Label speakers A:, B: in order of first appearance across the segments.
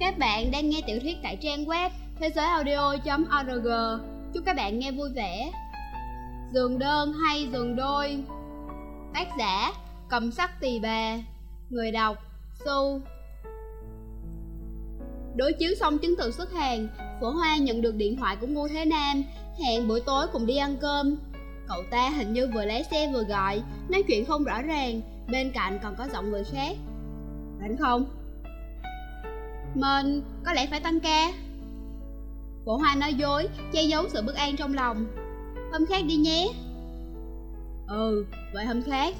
A: Các bạn đang nghe tiểu thuyết tại trang web thế giới audio.org Chúc các bạn nghe vui vẻ. Giường đơn hay giường đôi? Tác giả, Cầm sắc tỳ bà. Người đọc, Su. Đối chiếu xong chứng từ xuất hàng, Phổ Hoa nhận được điện thoại của Ngô Thế Nam. Hẹn buổi tối cùng đi ăn cơm. Cậu ta hình như vừa lái xe vừa gọi, Nói chuyện không rõ ràng, Bên cạnh còn có giọng người khác. Rảnh không? Mình có lẽ phải tăng ca. Phổ Hoa nói dối Che giấu sự bất an trong lòng. Hôm khác đi nhé. Ừ, vậy hôm khác.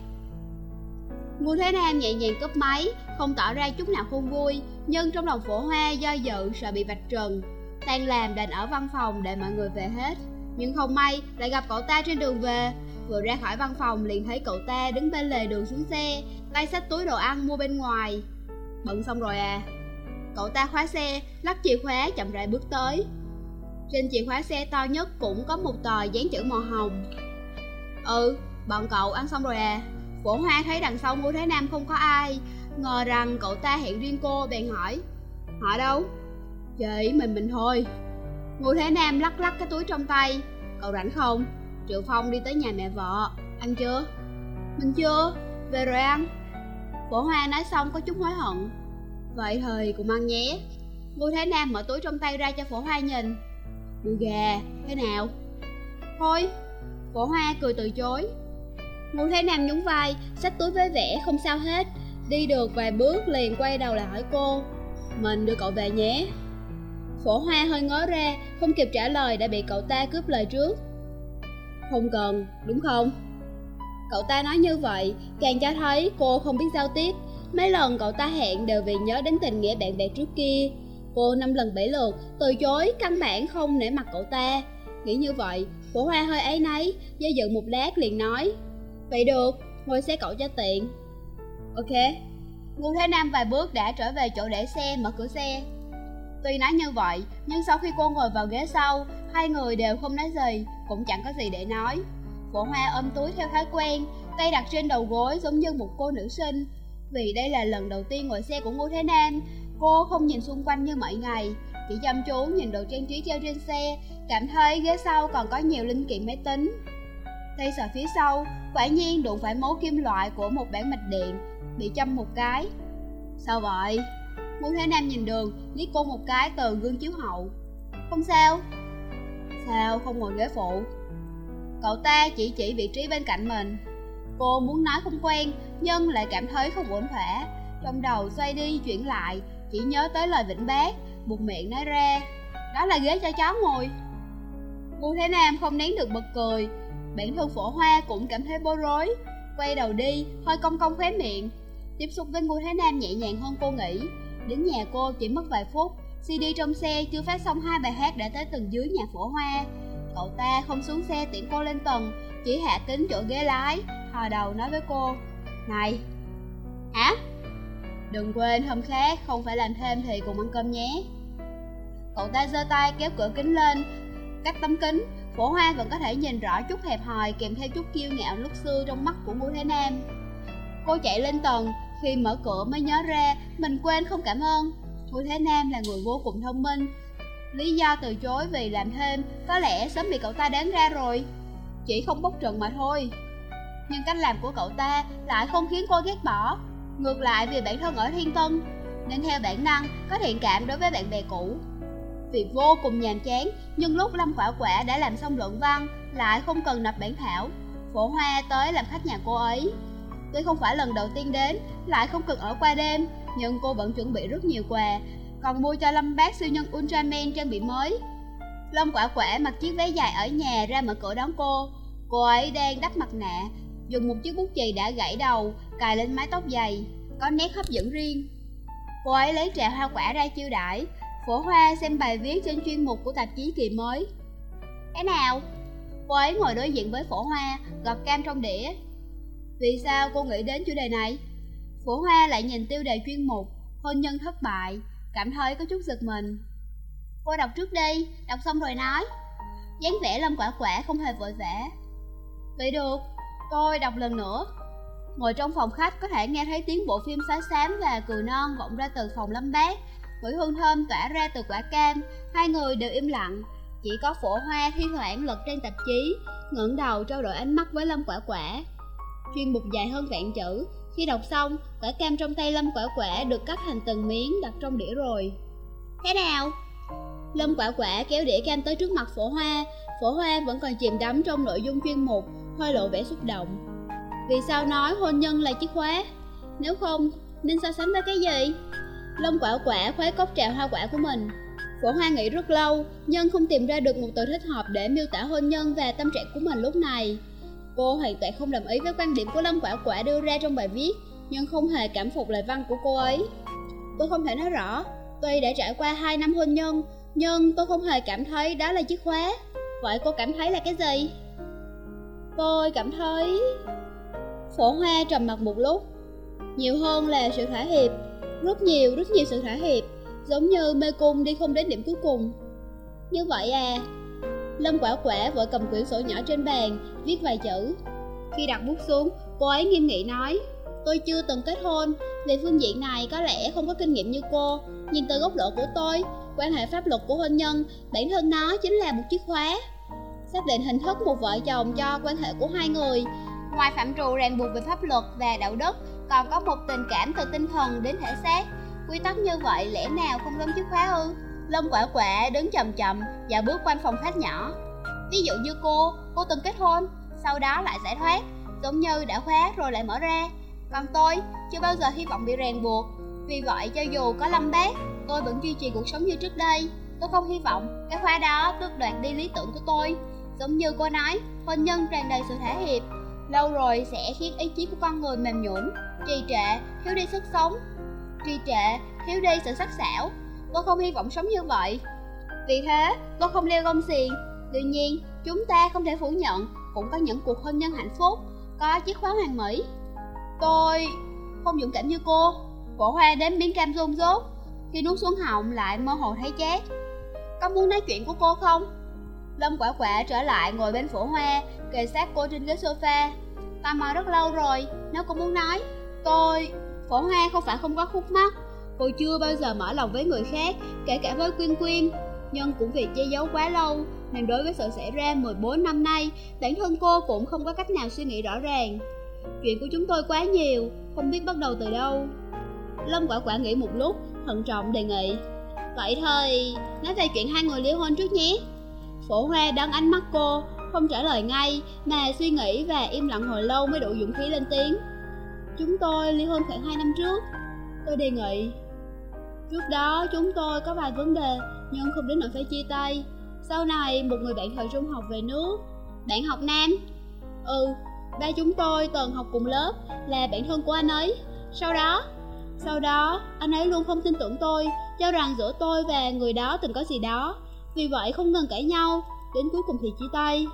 A: Ngô Thế Nam nhẹ nhàng cướp máy Không tỏ ra chút nào không vui Nhưng trong lòng phổ hoa do dự sợ bị vạch trần. Tan làm đành ở văn phòng để mọi người về hết. Nhưng không may lại gặp cậu ta trên đường về. Vừa ra khỏi văn phòng liền thấy cậu ta đứng bên lề đường xuống xe Tay xách túi đồ ăn mua bên ngoài. Bận xong rồi à? Cậu ta khóa xe, lắp chìa khóa chậm rãi bước tới. Trên chìa khóa xe to nhất cũng có một tờ dán chữ màu hồng. Ừ, bọn cậu ăn xong rồi à? Phổ Hoa thấy đằng sau Ngô Thế Nam không có ai Ngờ rằng cậu ta hẹn riêng cô bèn hỏi. Họ đâu? Chỉ mình mình thôi. Ngô Thế Nam lắc lắc cái túi trong tay. Cậu rảnh không? Triệu Phong đi tới nhà mẹ vợ. Ăn chưa? Mình chưa, về rồi ăn. Phổ Hoa nói xong có chút hối hận. Vậy thời cùng ăn nhé. Ngô Thế Nam mở túi trong tay ra cho Phổ Hoa nhìn. Đùi gà, thế nào? Thôi, Phổ Hoa cười từ chối. Ngô Thế Nam nhún vai, xách túi với vẻ không sao hết. Đi được vài bước liền quay đầu lại hỏi cô Mình đưa cậu về nhé. Phổ Hoa hơi ngớ ra, không kịp trả lời đã bị cậu ta cướp lời trước. Không cần, đúng không? Cậu ta nói như vậy, càng cho thấy cô không biết giao tiếp. Mấy lần cậu ta hẹn đều vì nhớ đến tình nghĩa bạn bè trước kia. Cô năm lần bảy lượt, từ chối, căn bản không nể mặt cậu ta. Nghĩ như vậy, cổ hoa hơi ấy nấy, do dự một lát liền nói Vậy được, ngồi xe cậu cho tiện. Ok. Ngô Thế Nam vài bước đã trở về chỗ để xe, mở cửa xe. Tuy nói như vậy, nhưng sau khi cô ngồi vào ghế sau Hai người đều không nói gì, cũng chẳng có gì để nói. Phổ hoa ôm túi theo thói quen Tay đặt trên đầu gối giống như một cô nữ sinh vì đây là lần đầu tiên ngồi xe của Ngô Thế Nam. Cô không nhìn xung quanh như mọi ngày, Chỉ chăm chú nhìn đồ trang trí treo trên xe, Cảm thấy ghế sau còn có nhiều linh kiện máy tính. Tay sờ phía sau, Quả nhiên đụng phải mấu kim loại của một bản mạch điện, Bị châm một cái. Sao vậy? Ngô Thế Nam nhìn đường, liếc cô một cái từ gương chiếu hậu. Không sao. Sao không ngồi ghế phụ? Cậu ta chỉ chỉ vị trí bên cạnh mình. Cô muốn nói không quen nhưng lại cảm thấy không ổn thỏa. Trong đầu xoay đi chuyển lại Chỉ nhớ tới lời vĩnh bác Buộc miệng nói ra Đó là ghế cho chó ngồi. Cô Thế Nam không nén được bật cười. Bản thân phổ hoa cũng cảm thấy bối rối Quay đầu đi, hơi cong cong khóe miệng. Tiếp xúc với Ngô Thế Nam nhẹ nhàng hơn cô nghĩ. Đến nhà cô chỉ mất vài phút CD trong xe chưa phát xong hai bài hát đã tới tầng dưới nhà phổ hoa. Cậu ta không xuống xe tiễn cô lên tầng Chỉ hạ kính chỗ ghế lái Hò đầu nói với cô này. Hả? Đừng quên hôm khác không phải làm thêm thì cùng ăn cơm nhé. Cậu ta giơ tay kéo cửa kính lên. Cách tấm kính, Phổ hoa vẫn có thể nhìn rõ chút hẹp hòi, Kèm theo chút kiêu ngạo lúc xưa trong mắt của Ngô Thế Nam. Cô chạy lên tầng, Khi mở cửa mới nhớ ra Mình quên không cảm ơn. Ngô Thế Nam là người vô cùng thông minh. Lý do từ chối vì làm thêm, Có lẽ sớm bị cậu ta đoán ra rồi. Chỉ không bốc trần mà thôi. Nhưng cách làm của cậu ta Lại không khiến cô ghét bỏ. Ngược lại vì bản thân ở Thiên Tân Nên theo bản năng có thiện cảm đối với bạn bè cũ. Vì vô cùng nhàm chán Nhưng lúc Lâm Quả Quả đã làm xong luận văn Lại không cần nộp bản thảo. Phổ Hoa tới làm khách nhà cô ấy. Tuy không phải lần đầu tiên đến Lại không cần ở qua đêm Nhưng cô vẫn chuẩn bị rất nhiều quà. Còn mua cho Lâm Bác siêu nhân Ultraman trang bị mới. Lâm quả quả mặc chiếc váy dài ở nhà ra mở cửa đón cô. Cô ấy đang đắp mặt nạ, dùng một chiếc bút chì đã gãy đầu, cài lên mái tóc dày, có nét hấp dẫn riêng. Cô ấy lấy trà hoa quả ra chiêu đãi, phổ hoa xem bài viết trên chuyên mục của tạp chí kỳ mới. Thế nào? Cô ấy ngồi đối diện với phổ hoa, gọt cam trong đĩa. Vì sao cô nghĩ đến chủ đề này? Phổ hoa lại nhìn tiêu đề chuyên mục, hôn nhân thất bại, cảm thấy có chút giật mình cô đọc trước đi đọc xong rồi nói dáng vẻ lâm quả quả không hề vội vã vậy được tôi đọc lần nữa. Ngồi trong phòng khách có thể nghe thấy tiếng bộ phim xóa xám và cười non vọng ra từ phòng lâm bác. Mùi hương thơm tỏa ra từ quả cam. Hai người đều im lặng. Chỉ có phổ hoa thi thoảng lật trên tạp chí ngẩng đầu trao đổi ánh mắt với Lâm Quả Quả. Chuyên mục dài hơn vạn chữ. Khi đọc xong, quả cam trong tay Lâm Quả Quả được cắt thành từng miếng đặt trong đĩa rồi. Thế nào? Lâm Quả Quả kéo đĩa cam tới trước mặt phổ hoa. Phổ hoa vẫn còn chìm đắm trong nội dung chuyên mục. Hơi lộ vẻ xúc động Vì sao nói hôn nhân là chiếc khóa? Nếu không, nên so sánh với cái gì? Lâm Quả Quả khuấy cốc trà hoa quả của mình Phổ Hoa nghĩ rất lâu, nhưng không tìm ra được một từ thích hợp để miêu tả hôn nhân và tâm trạng của mình lúc này. Cô hoàn toàn không đồng ý với quan điểm của Lâm Quả Quả đưa ra trong bài viết, nhưng không hề cảm phục lời văn của cô ấy. Tôi không thể nói rõ, tuy đã trải qua 2 năm hôn nhân, nhưng tôi không hề cảm thấy đó là chiếc khóa. Vậy cô cảm thấy là cái gì? Tôi cảm thấy... Phổ Hoa trầm mặt một lúc. Nhiều hơn là sự thỏa hiệp, rất nhiều, rất nhiều sự thỏa hiệp giống như mê cung đi không đến điểm cuối cùng. Như vậy à lâm quả quả vội cầm quyển sổ nhỏ trên bàn viết vài chữ. Khi đặt bút xuống cô ấy nghiêm nghị nói tôi chưa từng kết hôn về phương diện này có lẽ không có kinh nghiệm như cô. Nhìn từ góc độ của tôi quan hệ pháp luật của hôn nhân bản thân nó chính là một chiếc khóa xác định hình thức một vợ chồng cho quan hệ của hai người ngoài phạm trù ràng buộc về pháp luật và đạo đức còn có một tình cảm từ tinh thần đến thể xác Quy tắc như vậy lẽ nào không giống chiếc khóa ư? Lâm quả quả đứng chậm chậm và bước quanh phòng khách nhỏ. Ví dụ như cô, cô từng kết hôn, sau đó lại giải thoát, giống như đã khóa rồi lại mở ra. Còn tôi, chưa bao giờ hy vọng bị ràng buộc. Vì vậy cho dù có lâm bác tôi vẫn duy trì cuộc sống như trước đây. Tôi không hy vọng cái khóa đó tước đoạt đi lý tưởng của tôi. Giống như cô nói, hôn nhân tràn đầy sự thể hiệp, lâu rồi sẽ khiến ý chí của con người mềm nhũn, trì trệ, thiếu đi sức sống, trì trệ, thiếu đi sự sắc sảo. Tôi không hy vọng sống như vậy. Vì thế, tôi không leo gông xiềng. Tuy nhiên, chúng ta không thể phủ nhận cũng có những cuộc hôn nhân hạnh phúc, có chiếc khóa hoàng mỹ. Tôi không dũng cảm như cô. Cổ hoa đến miếng cam rôn rốt, khi nuốt xuống họng lại mơ hồ thấy chát. Có muốn nói chuyện của cô không? Lâm quả quả trở lại ngồi bên phổ hoa, kề sát cô trên ghế sofa. Tò mò rất lâu rồi, nó cũng muốn nói, tôi Phổ Hoa không phải không có khúc mắc Cô chưa bao giờ mở lòng với người khác Kể cả với Quyên Quyên. Nhưng cũng vì che giấu quá lâu Nên đối với sự xảy ra 14 năm nay Bản thân cô cũng không có cách nào suy nghĩ rõ ràng. Chuyện của chúng tôi quá nhiều Không biết bắt đầu từ đâu. Lâm quả quả nghĩ một lúc Thận trọng đề nghị Vậy thôi, nói về chuyện hai người ly hôn trước nhé. Phổ Hoa đón ánh mắt cô Không trả lời ngay Mà suy nghĩ và im lặng hồi lâu mới đủ dũng khí lên tiếng. Chúng tôi ly hôn khoảng 2 năm trước. Tôi đề nghị. Trước đó chúng tôi có vài vấn đề Nhưng không đến nỗi phải chia tay. Sau này một người bạn thời trung học về nước. Bạn học nam? Ừ, ba chúng tôi từng học cùng lớp Là bạn thân của anh ấy. Sau đó? Sau đó, anh ấy luôn không tin tưởng tôi Cho rằng giữa tôi và người đó từng có gì đó. Vì vậy không ngừng cãi nhau, Đến cuối cùng thì chia tay.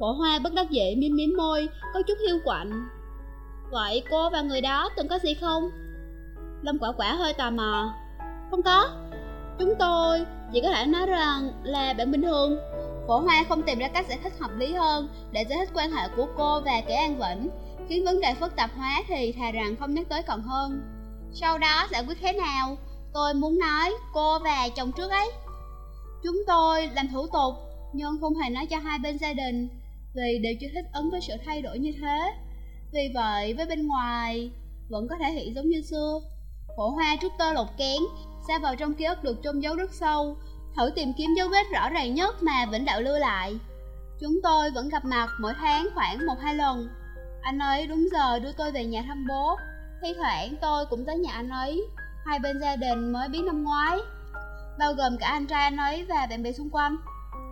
A: Phổ hoa bất đắc dĩ miếm miếm môi, Có chút hiu quạnh. Vậy cô và người đó từng có gì không? Lâm quả quả hơi tò mò. Không có. Chúng tôi chỉ có thể nói rằng là bạn bình thường. Phổ Hoa không tìm ra cách giải thích hợp lý hơn Để giải thích quan hệ của cô và kẻ An Vĩnh. Khiến vấn đề phức tạp hóa thì thà rằng không nhắc tới còn hơn. Sau đó giải quyết thế nào? Tôi muốn nói cô và chồng trước ấy. Chúng tôi làm thủ tục, Nhưng không hề nói cho hai bên gia đình, Vì đều chưa thích ứng với sự thay đổi như thế. Vì vậy, với bên ngoài, vẫn có thể hiện giống như xưa. Phổ hoa trúc tơ lột kén, Xa vào trong ký ức được chôn giấu rất sâu, Thử tìm kiếm dấu vết rõ ràng nhất mà Vĩnh Đạo lưu lại. Chúng tôi vẫn gặp mặt mỗi tháng khoảng một hai lần. Anh ấy đúng giờ đưa tôi về nhà thăm bố. Thi thoảng tôi cũng tới nhà anh ấy. Hai bên gia đình mới biết năm ngoái. Bao gồm cả anh trai anh ấy và bạn bè xung quanh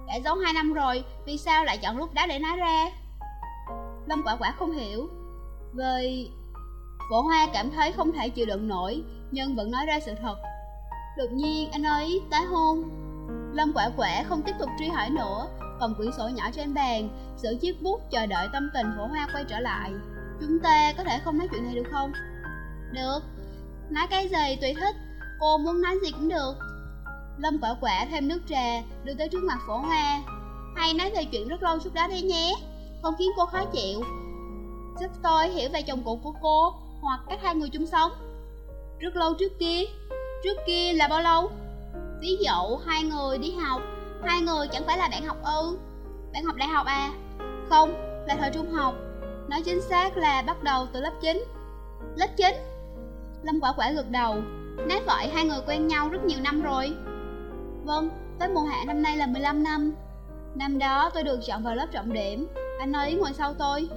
A: Đã giấu hai năm rồi Vì sao lại chọn lúc đó để nói ra Lâm quả quả không hiểu vì Phổ Hoa cảm thấy không thể chịu đựng nổi, nhưng vẫn nói ra sự thật. Đột nhiên anh ấy tái hôn. Lâm quả quả không tiếp tục truy hỏi nữa, cầm quyển sổ nhỏ trên bàn, giữ chiếc bút chờ đợi tâm tình Phổ Hoa quay trở lại. Chúng ta có thể không nói chuyện này được không? Được. Nói cái gì tùy thích, cô muốn nói gì cũng được. Lâm quả quả thêm nước trà, đưa tới trước mặt Phổ Hoa. Hay nói về chuyện rất lâu trước đó đi nhé, không khiến cô khó chịu, giúp tôi hiểu về chồng cũ của cô hoặc cách hai người chung sống. Rất lâu trước kia, Trước kia là bao lâu? Ví dụ hai người đi học Hai người chẳng phải là bạn học ư Bạn học đại học à? Không, là thời trung học Nói chính xác là bắt đầu từ lớp 9 Lớp 9? Lâm quả quả gật đầu Nói vậy hai người quen nhau rất nhiều năm rồi Vâng, Tết mùa hạ năm nay là 15 năm. Năm đó tôi được chọn vào lớp trọng điểm. Anh ấy ngồi sau tôi.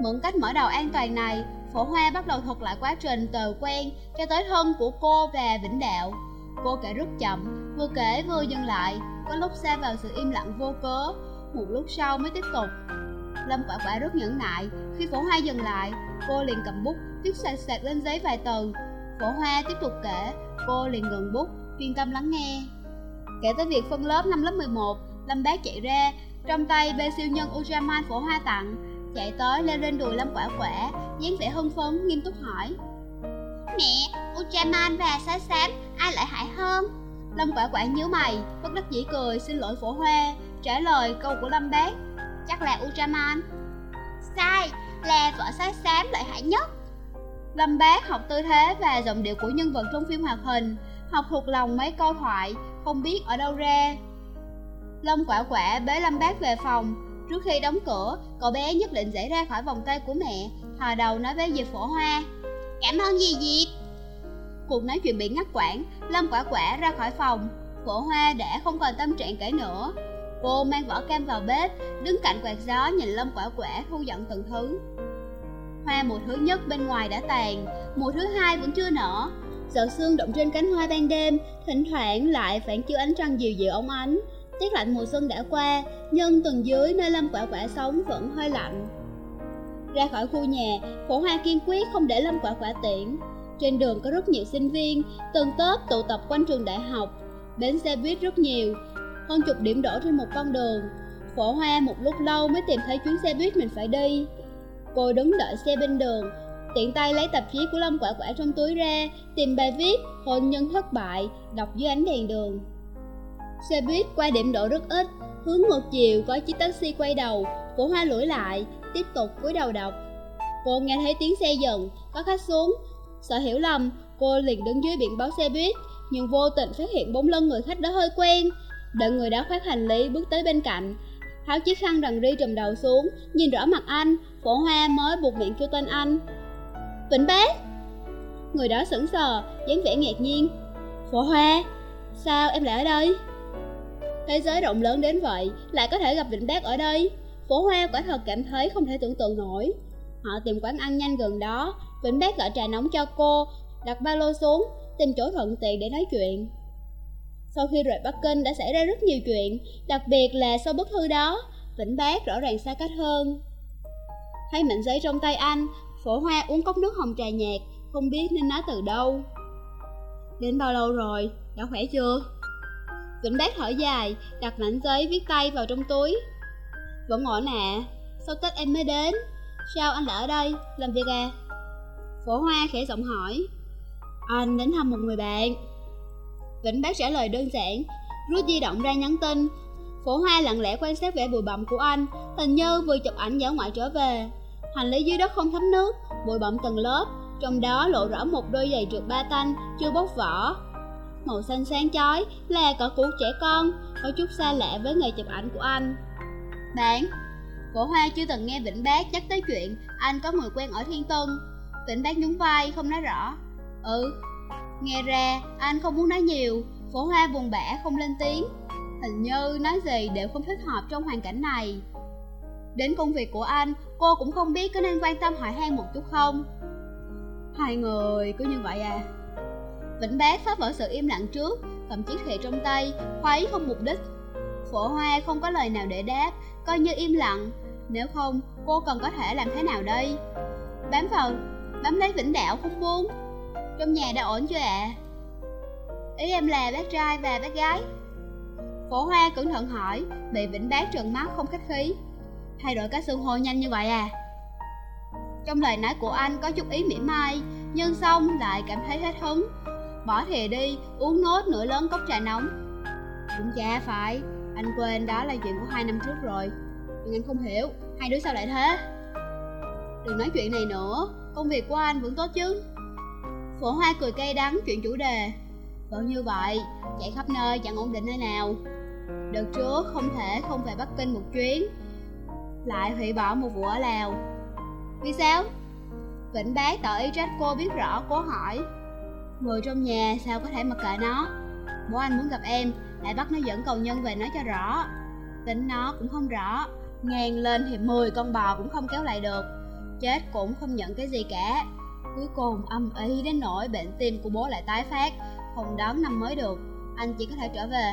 A: Mượn cách mở đầu an toàn này Phổ Hoa bắt đầu thuật lại quá trình từ quen cho tới thân của cô và Vĩnh Đạo. Cô kể rất chậm, vừa kể vừa dừng lại. Có lúc xa vào sự im lặng vô cớ. Một lúc sau mới tiếp tục. Lâm quả quả rất nhẫn nại. Khi phổ hoa dừng lại Cô liền cầm bút viết sạch sạch lên giấy vài từ. Phổ hoa tiếp tục kể. Cô liền ngừng bút chuyên tâm lắng nghe. Kể tới việc phân lớp năm lớp 11 Lâm bác chạy ra Trong tay bê siêu nhân Ultraman phổ hoa tặng Chạy tới leo lên đùi Lâm quả quả dáng vẻ hưng phấn nghiêm túc hỏi. Mẹ, Ultraman và sái xám ai lợi hại hơn? Lâm quả quả nhíu mày, bất đắc dĩ cười xin lỗi phổ hoa Trả lời câu của Lâm bác. Chắc là Ultraman. Sai, là vợ sái xám lợi hại nhất. Lâm bác học tư thế và giọng điệu của nhân vật trong phim hoạt hình Học thuộc lòng mấy câu thoại, không biết ở đâu ra. Lâm quả quả bế Lâm bác về phòng. Trước khi đóng cửa, cậu bé nhất định dễ ra khỏi vòng tay của mẹ Thò đầu nói với Diệp Phổ Hoa. Cảm ơn dì Diệp. Cuộc nói chuyện bị ngắt quãng Lâm quả quả ra khỏi phòng. Phổ Hoa đã không còn tâm trạng kể nữa. Cô mang vỏ cam vào bếp Đứng cạnh quạt gió nhìn Lâm quả quả thu dọn từng thứ. Hoa mùa thứ nhất bên ngoài đã tàn Mùa thứ hai vẫn chưa nở. Giọt sương động trên cánh hoa ban đêm, Thỉnh thoảng lại phản chiếu ánh trăng dịu dịu ống ánh. Tiết lạnh mùa xuân đã qua, Nhưng tầng dưới nơi Lâm quả quả sống vẫn hơi lạnh. Ra khỏi khu nhà, Phổ Hoa kiên quyết không để Lâm quả quả tiễn. Trên đường có rất nhiều sinh viên, Từng tớp tụ tập quanh trường đại học. Bến xe buýt rất nhiều, Hơn chục điểm đổ trên một con đường. Phổ Hoa một lúc lâu mới tìm thấy chuyến xe buýt mình phải đi. Cô đứng đợi xe bên đường Tiện tay lấy tạp chí của Lâm Quả Quả trong túi ra, Tìm bài viết Hôn nhân thất bại, Đọc dưới ánh đèn đường. Xe buýt qua điểm đổ rất ít, Hướng ngược chiều có chiếc taxi quay đầu, cổ Hoa lủi lại, Tiếp tục cúi đầu đọc. Cô nghe thấy tiếng xe dần, Có khách xuống. Sợ hiểu lầm Cô liền đứng dưới biển báo xe buýt, Nhưng vô tình phát hiện bóng lưng người khách đó hơi quen. Đợi người đó khoác hành lý bước tới bên cạnh tháo chiếc khăn rằn ri trùm đầu xuống, nhìn rõ mặt anh. Cổ hoa mới buộc miệng kêu tên anh vĩnh bác người đó sững sờ dáng vẻ ngạc nhiên. Phổ hoa sao em lại ở đây? Thế giới rộng lớn đến vậy lại có thể gặp vĩnh bác ở đây. Phổ hoa quả thật cảm thấy không thể tưởng tượng nổi. Họ tìm quán ăn nhanh gần đó vĩnh bác gọi trà nóng cho cô đặt ba lô xuống tìm chỗ thuận tiện để nói chuyện. Sau khi rời Bắc Kinh đã xảy ra rất nhiều chuyện, đặc biệt là sau bức thư đó, Vĩnh Bác rõ ràng xa cách hơn. Thấy mảnh giấy trong tay anh, phổ hoa uống cốc nước hồng trà nhạt, không biết nên nói từ đâu. Đến bao lâu rồi, đã khỏe chưa? Vĩnh Bác thở dài, đặt mảnh giấy viết tay vào trong túi. Vẫn ổn ạ, à, sau Tết em mới đến, sao anh lại ở đây, làm việc à? Phổ hoa khẽ giọng hỏi. Anh đến thăm một người bạn. Vĩnh Bác trả lời đơn giản, rút di động ra nhắn tin. Phổ Hoa lặng lẽ quan sát vẻ bụi bặm của anh, hình như vừa chụp ảnh dã ngoại trở về. Hành lý dưới đất không thấm nước, bụi bặm từng lớp, trong đó lộ rõ một đôi giày trượt ba tanh chưa bóc vỏ. Màu xanh sáng chói là cỏ cũ trẻ con, có chút xa lạ với nghề chụp ảnh của anh. Bạn, Cổ Hoa chưa từng nghe Vĩnh Bác nhắc tới chuyện anh có người quen ở Thiên Tân. Vĩnh Bác nhún vai không nói rõ. Ừ, Nghe ra, anh không muốn nói nhiều, Cổ hoa buồn bã không lên tiếng. Hình như nói gì đều không thích hợp trong hoàn cảnh này. Đến công việc của anh, cô cũng không biết có nên quan tâm hỏi han một chút không. Hai người cứ như vậy à. Vĩnh bác phá vỡ sự im lặng trước, cầm chiếc thìa trong tay, khuấy không mục đích. Phổ hoa không có lời nào để đáp, coi như im lặng. Nếu không, cô còn có thể làm thế nào đây? Bám vào, bám lấy vĩnh đạo không buông. Trong nhà đã ổn chưa ạ? À? Ý em là bác trai và bác gái Phổ Hoa cẩn thận hỏi Bị Vĩnh Bác trợn mắt không khách khí Thay đổi các xưng hô nhanh như vậy à? Trong lời nói của anh có chút ý mỉa mai Nhưng xong lại cảm thấy hết hứng. Bỏ thìa đi, uống nốt nửa lớn cốc trà nóng. Cũng chả phải Anh quên đó là chuyện của hai năm trước rồi. Nhưng anh không hiểu Hai đứa sao lại thế? Đừng nói chuyện này nữa Công việc của anh vẫn tốt chứ? Phổ Hoa cười cay đắng chuyện chủ đề. Vẫn như vậy, chạy khắp nơi chẳng ổn định nơi nào. Đợt trước không thể không về Bắc Kinh một chuyến. Lại hủy bỏ một vụ ở Lào Vì sao? Vĩnh bác tỏ ý trách cô biết rõ cố hỏi. Người trong nhà sao có thể mặc kệ nó? Bố anh muốn gặp em, Lại bắt nó dẫn cầu nhân về nói cho rõ. Tính nó cũng không rõ Ngàn lên thì 10 con bò cũng không kéo lại được. Chết cũng không nhận cái gì cả. Cuối cùng âm ý đến nỗi bệnh tim của bố lại tái phát, Không đón năm mới được. Anh chỉ có thể trở về.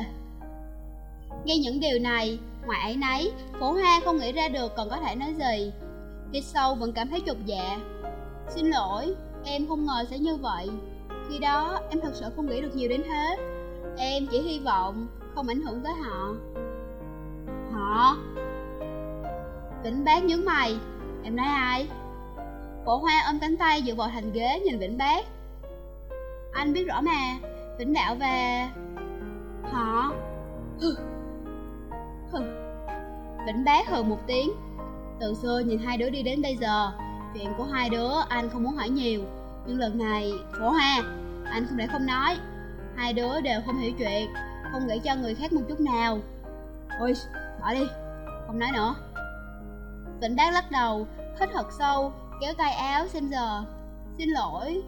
A: Nghe những điều này Ngoài ấy nấy, Phổ Hoa không nghĩ ra được còn có thể nói gì. Hít sâu vẫn cảm thấy chột dạ. Xin lỗi, Em không ngờ sẽ như vậy. Khi đó, em thật sự không nghĩ được nhiều đến thế. Em chỉ hy vọng Không ảnh hưởng tới họ. Họ? Vĩnh bác nhướng mày. Em nói ai? Phổ hoa ôm cánh tay dựa vào thành ghế nhìn Vĩnh bác. Anh biết rõ mà. Vĩnh đạo và Họ? Hừ. Vĩnh bé hừ một tiếng. Từ xưa nhìn hai đứa đi đến bây giờ Chuyện của hai đứa anh không muốn hỏi nhiều. Nhưng lần này khổ ha Anh không thể không nói. Hai đứa đều không hiểu chuyện Không nghĩ cho người khác một chút nào. Ôi, bỏ đi Không nói nữa. Vĩnh bác lắc đầu Hít thật sâu Kéo tay áo xem giờ. Xin lỗi.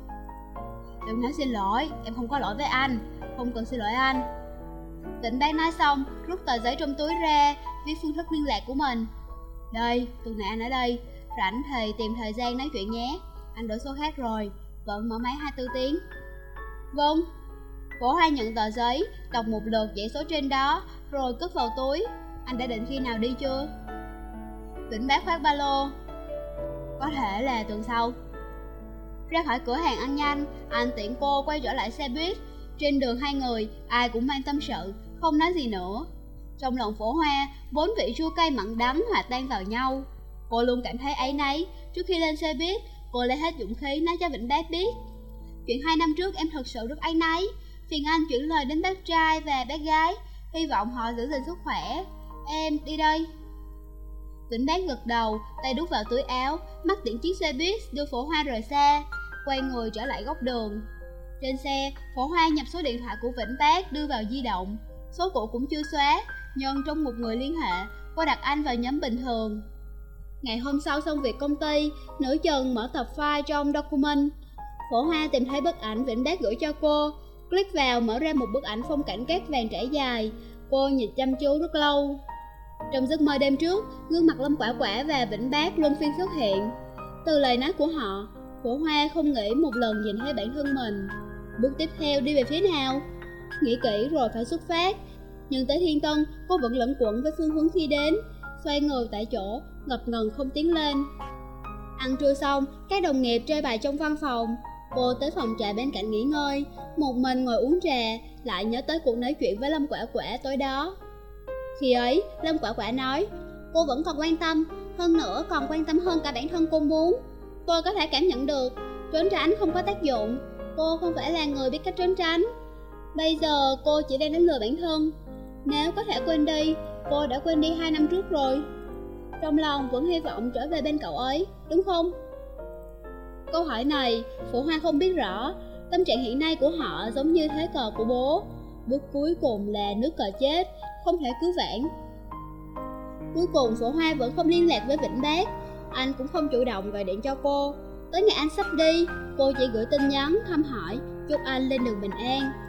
A: Đừng nói xin lỗi Em không có lỗi với anh Không cần xin lỗi anh tỉnh bác nói xong Rút tờ giấy trong túi ra Viết phương thức liên lạc của mình. Đây, tuần này anh ở đây. Rảnh thì tìm thời gian nói chuyện nhé. Anh đổi số khác rồi. Vẫn mở máy 24 tiếng. Vâng. Cổ hai nhận tờ giấy Đọc một lượt dãy số trên đó Rồi cất vào túi. Anh đã định khi nào đi chưa? Tỉnh bác khoác ba lô. Có thể là tuần sau. Ra khỏi cửa hàng ăn nhanh Anh tiện cô quay trở lại xe buýt. Trên đường hai người Ai cũng mang tâm sự. Không nói gì nữa. Trong lòng phổ hoa Bốn vị chua cay mặn đắng hòa tan vào nhau. Cô luôn cảm thấy ấy nấy Trước khi lên xe buýt Cô lấy hết dũng khí nói cho Vĩnh Bác biết. Chuyện hai năm trước em thật sự rất áy náy. Phiền anh chuyển lời đến bác trai và bác gái. Hy vọng họ giữ gìn sức khỏe. Em đi đây. Vĩnh bác gật đầu, tay đút vào túi áo Mắt tiễn chiếc xe buýt đưa phổ hoa rời xa Quay người trở lại góc đường. Trên xe, phổ hoa nhập số điện thoại của Vĩnh bác đưa vào di động. Số cũ cũng chưa xóa, Nhưng trong một người liên hệ, Cô đặt anh vào nhóm bình thường. Ngày hôm sau xong việc công ty, Nữ Trần mở tập file trong document. Phổ Hoa tìm thấy bức ảnh Vĩnh Bác gửi cho cô, Click vào mở ra một bức ảnh phong cảnh cát vàng trải dài. Cô nhìn chăm chú rất lâu. Trong giấc mơ đêm trước, Gương mặt Lâm Quả Quả và Vĩnh Bác luân phiên xuất hiện. Từ lời nói của họ, Phổ Hoa không nghĩ một lần nhìn thấy bản thân mình. Bước tiếp theo đi về phía nào? Nghĩ kỹ rồi phải xuất phát. Nhưng tới Thiên Tân, Cô vẫn lẫn quẩn với phương hướng khi đến, Xoay người tại chỗ, Ngập ngần không tiến lên. Ăn trưa xong, Các đồng nghiệp chơi bài trong văn phòng. Cô tới phòng trà bên cạnh nghỉ ngơi, Một mình ngồi uống trà, Lại nhớ tới cuộc nói chuyện với Lâm Quả Quả tối đó. Khi ấy, Lâm Quả Quả nói, Cô vẫn còn quan tâm, Hơn nữa còn quan tâm hơn cả bản thân cô muốn. Tôi có thể cảm nhận được, Trốn tránh không có tác dụng. Cô không phải là người biết cách trốn tránh. Bây giờ cô chỉ đang đánh lừa bản thân. Nếu có thể quên đi Cô đã quên đi hai năm trước rồi. Trong lòng vẫn hy vọng trở về bên cậu ấy Đúng không? Câu hỏi này, Phổ Hoa không biết rõ. Tâm trạng hiện nay của họ giống như thế cờ của bố. Bước cuối cùng là nước cờ chết Không thể cứu vãn. Cuối cùng Phổ Hoa vẫn không liên lạc với Vĩnh Bác. Anh cũng không chủ động gọi điện cho cô. Tới ngày anh sắp đi Cô chỉ gửi tin nhắn thăm hỏi Chúc anh lên đường bình an.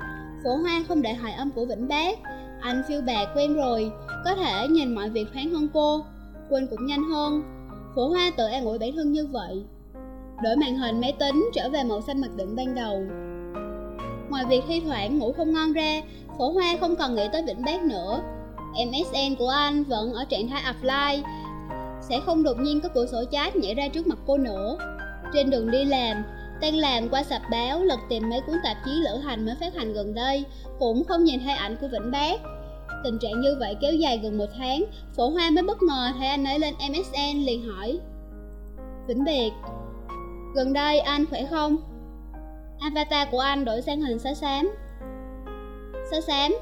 A: Phổ Hoa không để hỏi âm của Vĩnh Bác. Anh phiêu bạc quen rồi, Có thể nhìn mọi việc thoáng hơn cô. Quên cũng nhanh hơn. Phổ Hoa tự an ủi bản thân như vậy. Đổi màn hình máy tính trở về màu xanh mặc định ban đầu. Ngoài việc thi thoảng ngủ không ngon ra, Phổ Hoa không còn nghĩ tới Vĩnh Bác nữa. MSN của anh vẫn ở trạng thái offline, Sẽ không đột nhiên có cửa sổ chat nhảy ra trước mặt cô nữa. Trên đường đi làm Tan làm qua sạp báo lật tìm mấy cuốn tạp chí lữ hành mới phát hành gần đây Cũng không nhìn thấy ảnh của Vĩnh Bác. Tình trạng như vậy kéo dài gần một tháng Phổ Hoa mới bất ngờ thấy anh ấy lên MSN liền hỏi. Vĩnh Biệt Gần đây anh khỏe không? Avatar của anh đổi sang hình xá xám. Xá xám?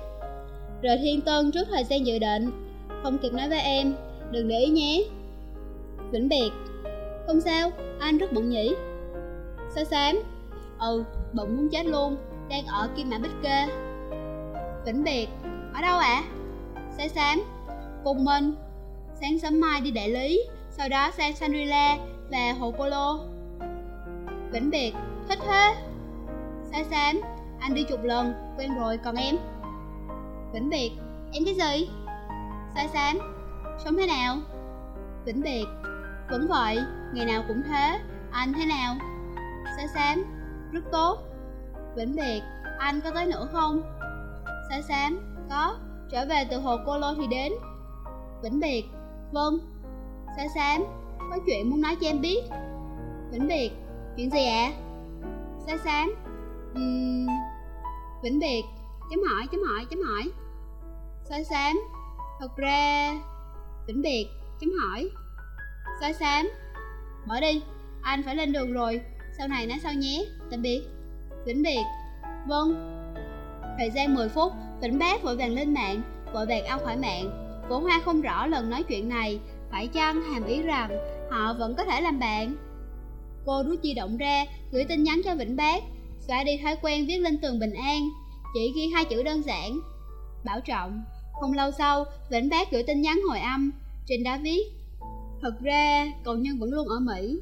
A: Rời Thiên Tân trước thời gian dự định. Không kịp nói với em Đừng để ý nhé. Vĩnh Biệt Không sao, anh rất bận nhỉ. Xá xám. Ừ, bụng muốn chết luôn. Đang ở Kim Mã Bích Kê. Vĩnh Biệt. Ở đâu ạ? À? Sáng Cùng mình. Sáng sớm mai đi đại lý. Sau đó sang Shangri-La và Hồ Polo. Vĩnh Biệt. Thích thế. Sáng xám Anh đi chục lần. Quen rồi còn em? Vĩnh Biệt. Em cái gì? Sáng xám. Sống thế nào? Vĩnh Biệt. Vẫn vậy. Ngày nào cũng thế. Anh thế nào? Sẽ xám, Rất tốt. Vĩnh Biệt Anh có tới nữa không? Sẽ xám, Có. Trở về từ hồ Cô Lô thì đến. Vĩnh Biệt. Vâng. Sẽ xám, Có chuyện muốn nói cho em biết. Vĩnh Biệt. Chuyện gì ạ? À? Sáng sám uhm... Vĩnh Biệt. Chấm hỏi, chấm hỏi, chấm hỏi. Sẽ xám, Thật ra Vĩnh Biệt. Chấm hỏi. Sáng xám Mở đi. Anh phải lên đường rồi. Sau này nói sau nhé? Tạm biệt. Vĩnh Biệt. Vâng. Thời gian 10 phút Vĩnh Bác vội vàng lên mạng, Vội vàng ao khỏi mạng. Cổ Hoa không rõ lần nói chuyện này, Phải chăng hàm ý rằng Họ vẫn có thể làm bạn? Cô rút di động ra, Gửi tin nhắn cho Vĩnh Bác, Xóa đi thói quen viết lên tường bình an, Chỉ ghi hai chữ đơn giản. Bảo trọng. Không lâu sau, Vĩnh Bác gửi tin nhắn hồi âm. Trên đó viết, Thật ra, cậu nhân vẫn luôn ở Mỹ.